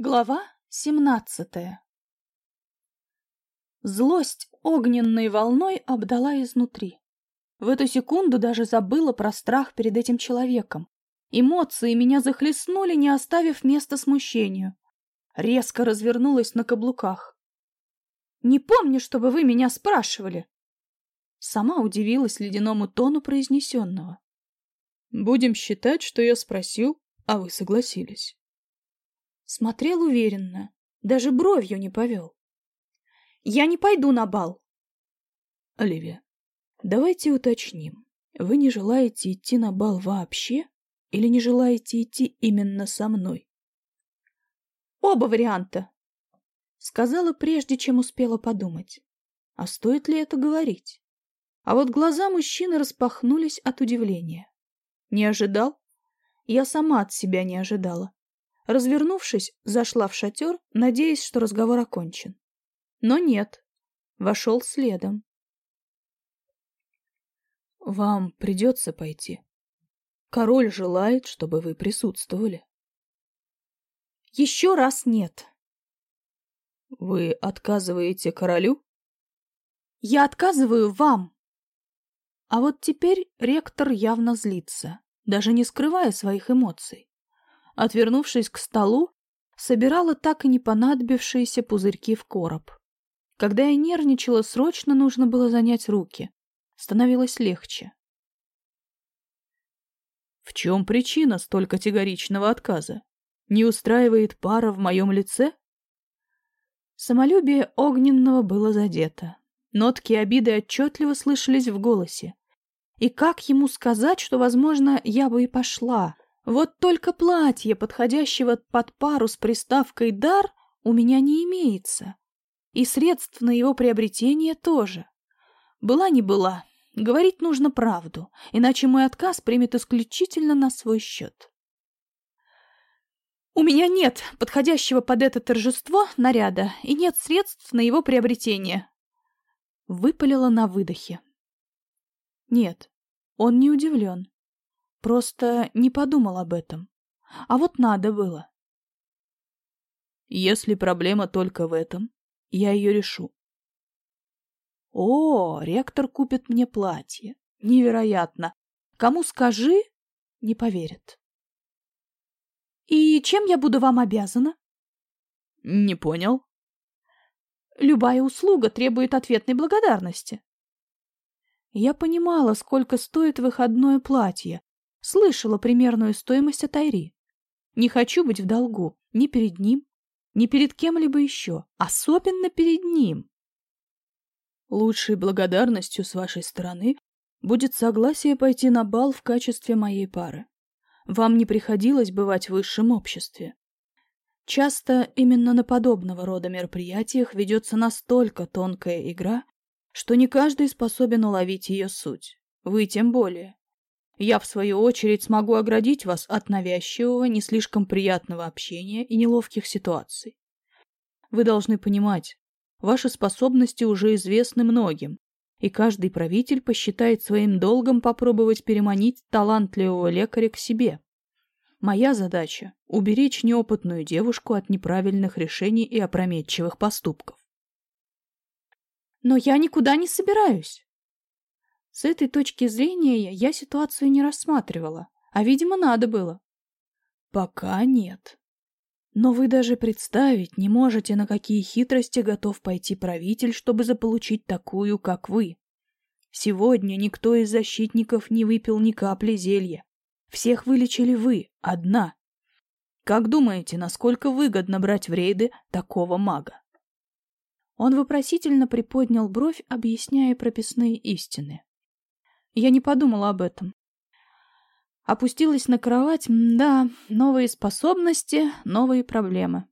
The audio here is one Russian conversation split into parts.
Глава семнадцатая Злость огненной волной обдала изнутри. В эту секунду даже забыла про страх перед этим человеком. Эмоции меня захлестнули, не оставив места смущению. Резко развернулась на каблуках. «Не помню, чтобы вы меня спрашивали!» Сама удивилась ледяному тону произнесенного. «Будем считать, что я спросил, а вы согласились». Смотрел уверенно, даже бровью не повел. «Я не пойду на бал!» «Оливия, давайте уточним. Вы не желаете идти на бал вообще или не желаете идти именно со мной?» «Оба варианта!» Сказала, прежде чем успела подумать. А стоит ли это говорить? А вот глаза мужчины распахнулись от удивления. Не ожидал? Я сама от себя не ожидала. Развернувшись, зашла в шатер, надеясь, что разговор окончен. Но нет. Вошел следом. Вам придется пойти. Король желает, чтобы вы присутствовали. Еще раз нет. Вы отказываете королю? Я отказываю вам. А вот теперь ректор явно злится, даже не скрывая своих эмоций. Отвернувшись к столу, собирала так и не понадобившиеся пузырьки в короб. Когда я нервничала, срочно нужно было занять руки. Становилось легче. В чем причина столь категоричного отказа? Не устраивает пара в моем лице? Самолюбие огненного было задето. Нотки обиды отчетливо слышались в голосе. И как ему сказать, что, возможно, я бы и пошла? Вот только платье, подходящего под пару с приставкой «дар», у меня не имеется. И средств на его приобретение тоже. Была не была. Говорить нужно правду, иначе мой отказ примет исключительно на свой счет. У меня нет подходящего под это торжество наряда и нет средств на его приобретение. Выпалила на выдохе. Нет, он не удивлен. Просто не подумал об этом. А вот надо было. Если проблема только в этом, я ее решу. О, ректор купит мне платье. Невероятно. Кому скажи, не поверит. И чем я буду вам обязана? Не понял. Любая услуга требует ответной благодарности. Я понимала, сколько стоит выходное платье, слышала примерную стоимость от Айри. Не хочу быть в долгу ни перед ним, ни перед кем-либо еще, особенно перед ним. Лучшей благодарностью с вашей стороны будет согласие пойти на бал в качестве моей пары. Вам не приходилось бывать в высшем обществе. Часто именно на подобного рода мероприятиях ведется настолько тонкая игра, что не каждый способен уловить ее суть. Вы тем более. Я, в свою очередь, смогу оградить вас от навязчивого, не слишком приятного общения и неловких ситуаций. Вы должны понимать, ваши способности уже известны многим, и каждый правитель посчитает своим долгом попробовать переманить талантливого лекаря к себе. Моя задача – уберечь неопытную девушку от неправильных решений и опрометчивых поступков. Но я никуда не собираюсь. С этой точки зрения я ситуацию не рассматривала, а, видимо, надо было. Пока нет. Но вы даже представить не можете, на какие хитрости готов пойти правитель, чтобы заполучить такую, как вы. Сегодня никто из защитников не выпил ни капли зелья. Всех вылечили вы, одна. Как думаете, насколько выгодно брать в рейды такого мага? Он вопросительно приподнял бровь, объясняя прописные истины. Я не подумала об этом. Опустилась на кровать. Да, новые способности, новые проблемы.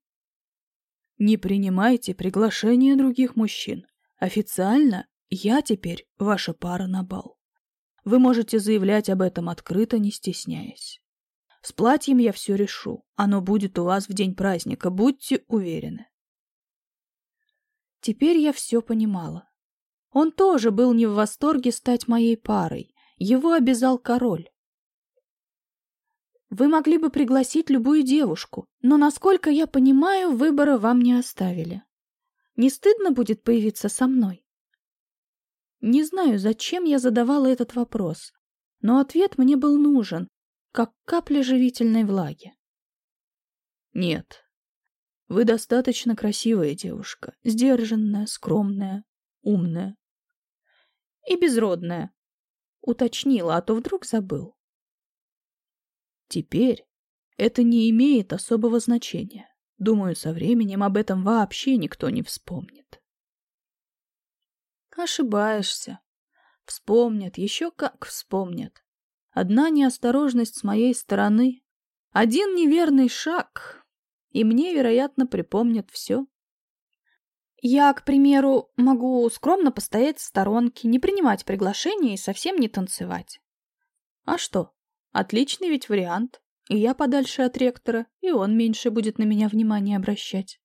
Не принимайте приглашения других мужчин. Официально я теперь ваша пара на бал. Вы можете заявлять об этом открыто, не стесняясь. С платьем я все решу. Оно будет у вас в день праздника, будьте уверены. Теперь я все понимала. Он тоже был не в восторге стать моей парой. Его обязал король. Вы могли бы пригласить любую девушку, но, насколько я понимаю, выбора вам не оставили. Не стыдно будет появиться со мной? Не знаю, зачем я задавала этот вопрос, но ответ мне был нужен, как капля живительной влаги. Нет. Вы достаточно красивая девушка, сдержанная, скромная, умная. И безродная. Уточнила, а то вдруг забыл. Теперь это не имеет особого значения. Думаю, со временем об этом вообще никто не вспомнит. Ошибаешься. Вспомнят, еще как вспомнят. Одна неосторожность с моей стороны, один неверный шаг, и мне, вероятно, припомнят все. Я, к примеру, могу скромно постоять в сторонке, не принимать приглашения и совсем не танцевать. А что? Отличный ведь вариант. И я подальше от ректора, и он меньше будет на меня внимания обращать.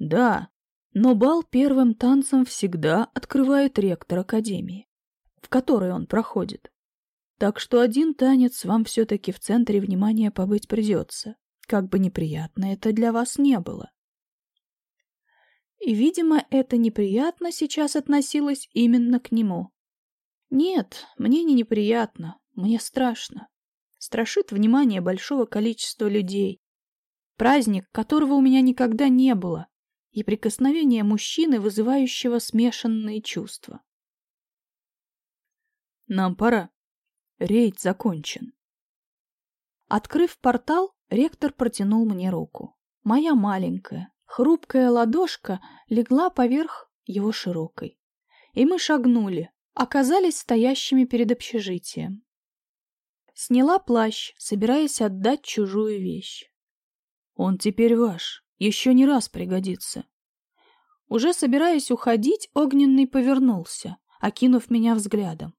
Да, но бал первым танцем всегда открывает ректор Академии, в которой он проходит. Так что один танец вам все-таки в центре внимания побыть придется, как бы неприятно это для вас не было. И, видимо, это неприятно сейчас относилось именно к нему. Нет, мне не неприятно, мне страшно. Страшит внимание большого количества людей. Праздник, которого у меня никогда не было, и прикосновение мужчины, вызывающего смешанные чувства. Нам пора. Рейд закончен. Открыв портал, ректор протянул мне руку. Моя маленькая, хрупкая ладошка легла поверх его широкой. И мы шагнули, оказались стоящими перед общежитием. Сняла плащ, собираясь отдать чужую вещь. «Он теперь ваш, еще не раз пригодится». Уже собираясь уходить, Огненный повернулся, окинув меня взглядом.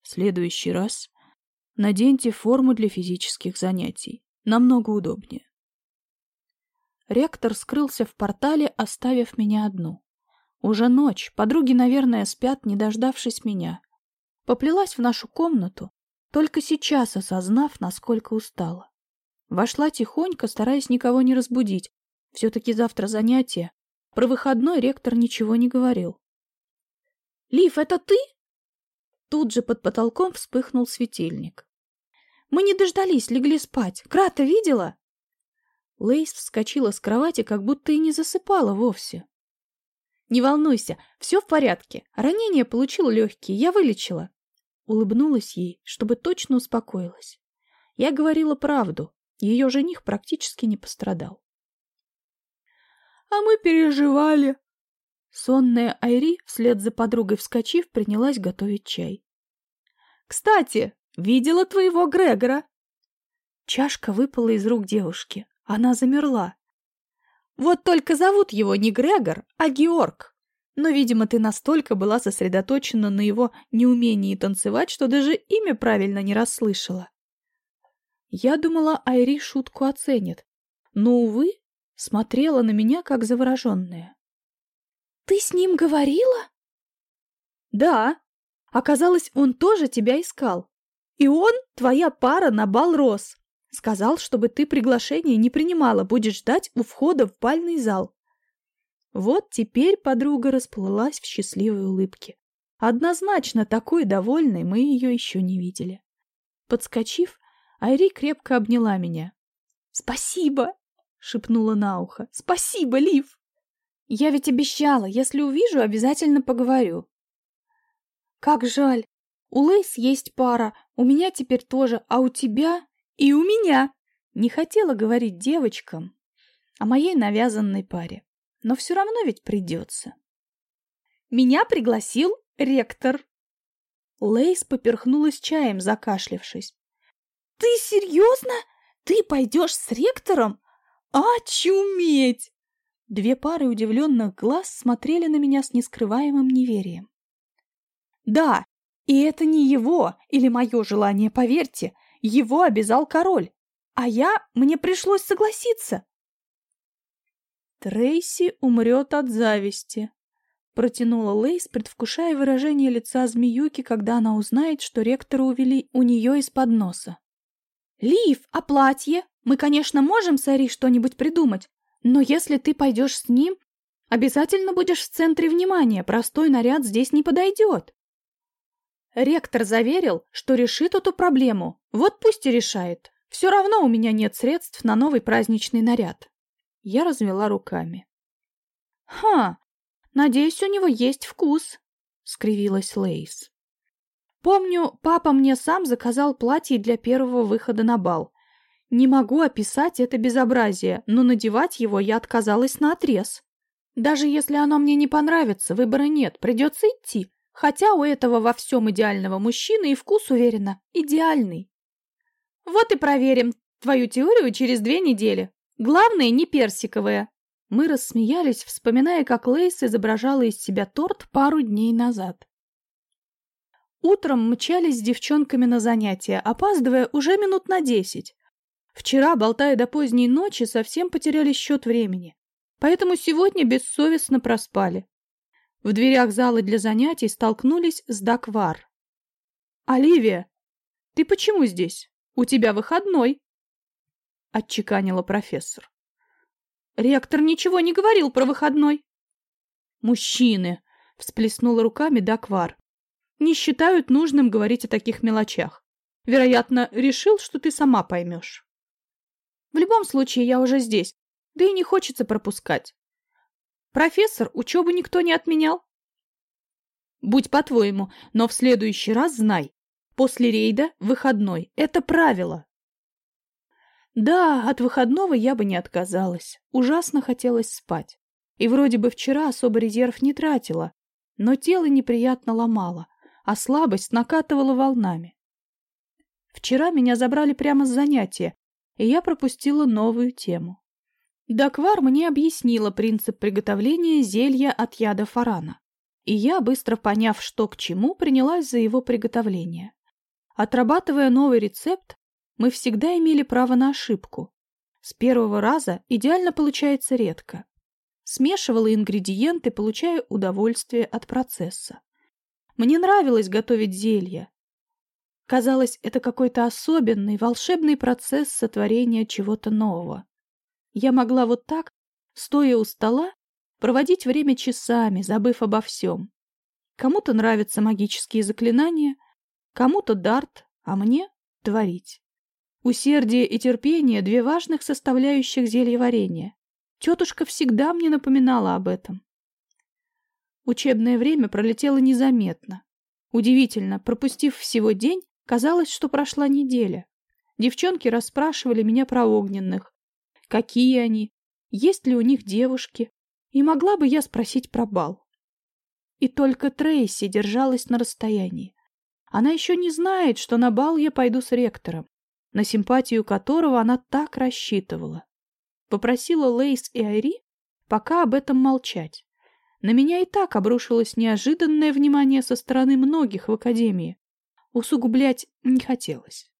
В следующий раз наденьте форму для физических занятий. Намного удобнее. Ректор скрылся в портале, оставив меня одну. Уже ночь, подруги, наверное, спят, не дождавшись меня. Поплелась в нашу комнату, только сейчас осознав, насколько устала. Вошла тихонько, стараясь никого не разбудить. Все-таки завтра занятие. Про выходной ректор ничего не говорил. «Лив, это ты?» Тут же под потолком вспыхнул светильник. «Мы не дождались, легли спать. Крата видела?» Лейс вскочила с кровати, как будто и не засыпала вовсе. «Не волнуйся, все в порядке. Ранение получил легкое, я вылечила». Улыбнулась ей, чтобы точно успокоилась. Я говорила правду, ее жених практически не пострадал. «А мы переживали», Сонная Айри, вслед за подругой вскочив, принялась готовить чай. «Кстати, видела твоего Грегора?» Чашка выпала из рук девушки. Она замерла. «Вот только зовут его не Грегор, а Георг. Но, видимо, ты настолько была сосредоточена на его неумении танцевать, что даже имя правильно не расслышала». Я думала, Айри шутку оценит, но, увы, смотрела на меня, как завороженная. Ты с ним говорила? Да. Оказалось, он тоже тебя искал. И он твоя пара на бал Рос. Сказал, чтобы ты приглашение не принимала, будешь ждать у входа в бальный зал. Вот теперь подруга расплылась в счастливой улыбке. Однозначно такой довольной мы ее еще не видели. Подскочив, Айри крепко обняла меня. «Спасибо!» — шепнула на ухо. «Спасибо, Лив!» Я ведь обещала, если увижу, обязательно поговорю. Как жаль. У Лейс есть пара, у меня теперь тоже, а у тебя и у меня. Не хотела говорить девочкам о моей навязанной паре, но все равно ведь придется. Меня пригласил ректор. Лейс поперхнулась чаем, закашлявшись. «Ты серьезно? Ты пойдешь с ректором? Очуметь!» Две пары удивленных глаз смотрели на меня с нескрываемым неверием. «Да, и это не его или мое желание, поверьте. Его обязал король. А я... мне пришлось согласиться». «Трейси умрет от зависти», — протянула Лейс, предвкушая выражение лица змеюки, когда она узнает, что ректора увели у нее из-под носа. Лив, а платье? Мы, конечно, можем с Айри что-нибудь придумать, но если ты пойдешь с ним, обязательно будешь в центре внимания, простой наряд здесь не подойдет. Ректор заверил, что решит эту проблему. Вот пусть и решает. Все равно у меня нет средств на новый праздничный наряд. Я развела руками. «Ха! Надеюсь, у него есть вкус», — скривилась Лейс. «Помню, папа мне сам заказал платье для первого выхода на бал. Не могу описать это безобразие, но надевать его я отказалась наотрез. Даже если оно мне не понравится, выбора нет, придется идти. Хотя у этого во всем идеального мужчины и вкус, уверена, идеальный. Вот и проверим твою теорию через две недели. Главное, не персиковая. Мы рассмеялись, вспоминая, как Лейс изображала из себя торт пару дней назад. Утром мчались с девчонками на занятия, опаздывая уже минут на десять. Вчера, болтая до поздней ночи, совсем потеряли счет времени. Поэтому сегодня бессовестно проспали. В дверях зала для занятий столкнулись с Даквар. «Оливия, ты почему здесь? У тебя выходной!» — отчеканила профессор. «Ректор ничего не говорил про выходной». «Мужчины!» — всплеснула руками Даквар. «Не считают нужным говорить о таких мелочах. Вероятно, решил, что ты сама поймешь». В любом случае, я уже здесь, да и не хочется пропускать. Профессор, учебу никто не отменял? Будь по-твоему, но в следующий раз знай. После рейда выходной. Это правило. Да, от выходного я бы не отказалась. Ужасно хотелось спать. И вроде бы вчера особо резерв не тратила, но тело неприятно ломало, а слабость накатывала волнами. Вчера меня забрали прямо с занятия, и я пропустила новую тему. Даквар мне объяснила принцип приготовления зелья от яда фарана, и я, быстро поняв, что к чему, принялась за его приготовление. Отрабатывая новый рецепт, мы всегда имели право на ошибку. С первого раза идеально получается редко. Смешивала ингредиенты, получая удовольствие от процесса. Мне нравилось готовить зелья, Казалось, это какой-то особенный, волшебный процесс сотворения чего-то нового. Я могла вот так, стоя у стола, проводить время часами, забыв обо всем. Кому-то нравятся магические заклинания, кому-то дарт, а мне — творить. Усердие и терпение — две важных составляющих зелья варенья. Тетушка всегда мне напоминала об этом. Учебное время пролетело незаметно. Удивительно, пропустив всего день, Казалось, что прошла неделя. Девчонки расспрашивали меня про огненных. Какие они? Есть ли у них девушки? И могла бы я спросить про бал. И только Трейси держалась на расстоянии. Она еще не знает, что на бал я пойду с ректором, на симпатию которого она так рассчитывала. Попросила Лейс и Айри пока об этом молчать. На меня и так обрушилось неожиданное внимание со стороны многих в академии усугублять не хотелось.